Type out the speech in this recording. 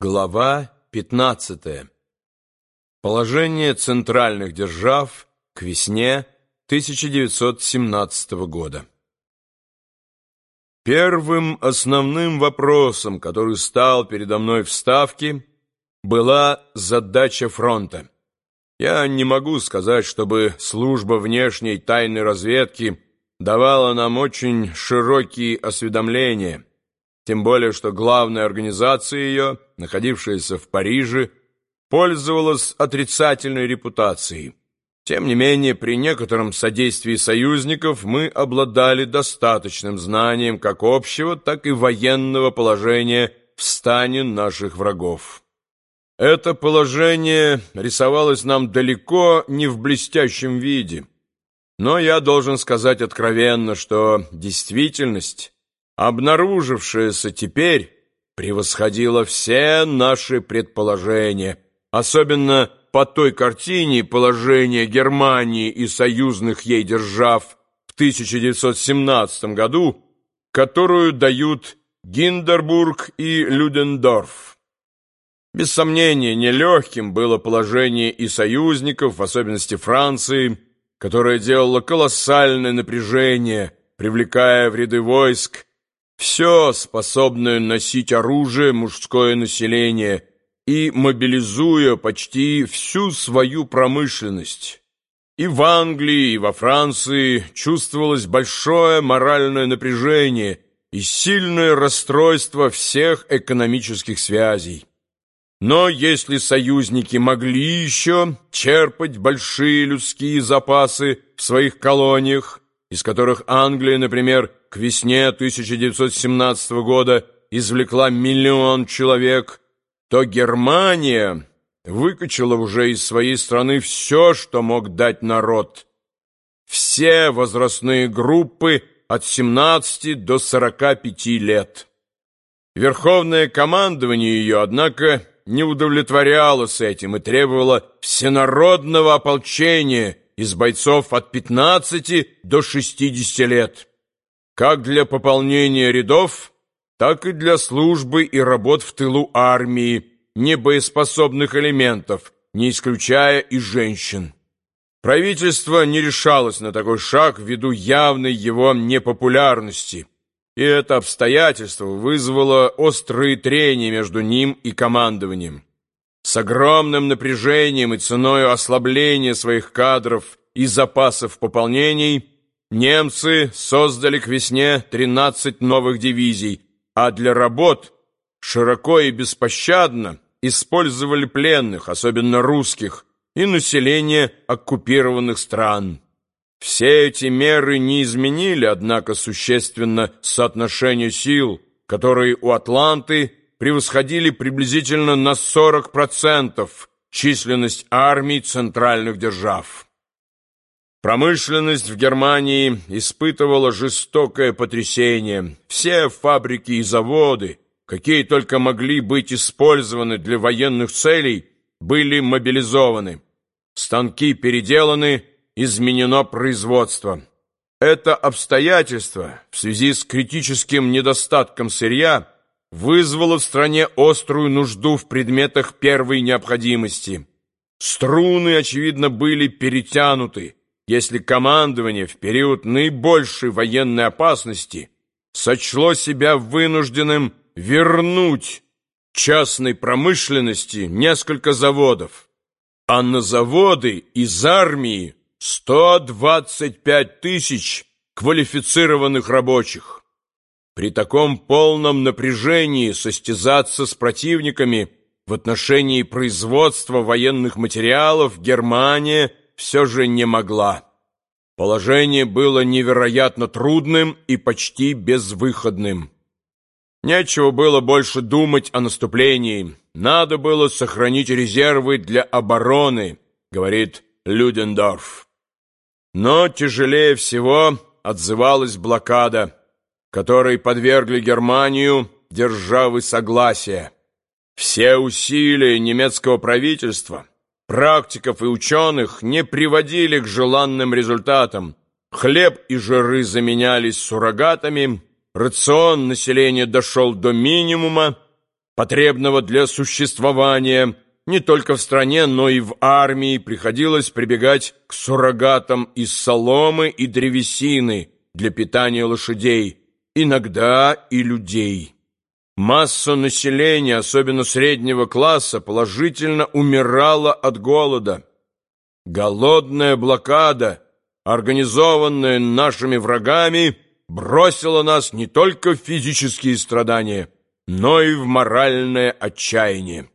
Глава 15. Положение центральных держав к весне 1917 года. Первым основным вопросом, который стал передо мной в Ставке, была задача фронта. Я не могу сказать, чтобы служба внешней тайной разведки давала нам очень широкие осведомления – тем более что главная организация ее, находившаяся в Париже, пользовалась отрицательной репутацией. Тем не менее, при некотором содействии союзников мы обладали достаточным знанием как общего, так и военного положения в стане наших врагов. Это положение рисовалось нам далеко не в блестящем виде. Но я должен сказать откровенно, что действительность обнаружившееся теперь, превосходило все наши предположения, особенно по той картине положения Германии и союзных ей держав в 1917 году, которую дают Гиндербург и Людендорф. Без сомнения, нелегким было положение и союзников, в особенности Франции, которая делала колоссальное напряжение, привлекая в ряды войск все, способное носить оружие мужское население и мобилизуя почти всю свою промышленность. И в Англии, и во Франции чувствовалось большое моральное напряжение и сильное расстройство всех экономических связей. Но если союзники могли еще черпать большие людские запасы в своих колониях, из которых Англия, например, к весне 1917 года извлекла миллион человек, то Германия выкачала уже из своей страны все, что мог дать народ. Все возрастные группы от 17 до 45 лет. Верховное командование ее, однако, не удовлетворялось этим и требовало всенародного ополчения из бойцов от 15 до 60 лет как для пополнения рядов, так и для службы и работ в тылу армии, небоеспособных элементов, не исключая и женщин. Правительство не решалось на такой шаг ввиду явной его непопулярности, и это обстоятельство вызвало острые трения между ним и командованием. С огромным напряжением и ценой ослабления своих кадров и запасов пополнений – Немцы создали к весне 13 новых дивизий, а для работ широко и беспощадно использовали пленных, особенно русских, и население оккупированных стран. Все эти меры не изменили, однако, существенно соотношение сил, которые у Атланты превосходили приблизительно на 40% численность армий центральных держав. Промышленность в Германии испытывала жестокое потрясение. Все фабрики и заводы, какие только могли быть использованы для военных целей, были мобилизованы. Станки переделаны, изменено производство. Это обстоятельство в связи с критическим недостатком сырья вызвало в стране острую нужду в предметах первой необходимости. Струны, очевидно, были перетянуты, если командование в период наибольшей военной опасности сочло себя вынужденным вернуть частной промышленности несколько заводов, а на заводы из армии 125 тысяч квалифицированных рабочих. При таком полном напряжении состязаться с противниками в отношении производства военных материалов Германия – все же не могла. Положение было невероятно трудным и почти безвыходным. Нечего было больше думать о наступлении. Надо было сохранить резервы для обороны, говорит Людендорф. Но тяжелее всего отзывалась блокада, которой подвергли Германию державы согласия. Все усилия немецкого правительства практиков и ученых не приводили к желанным результатам. Хлеб и жиры заменялись суррогатами, рацион населения дошел до минимума, потребного для существования, не только в стране, но и в армии приходилось прибегать к суррогатам из соломы и древесины для питания лошадей, иногда и людей. Масса населения, особенно среднего класса, положительно умирала от голода. Голодная блокада, организованная нашими врагами, бросила нас не только в физические страдания, но и в моральное отчаяние.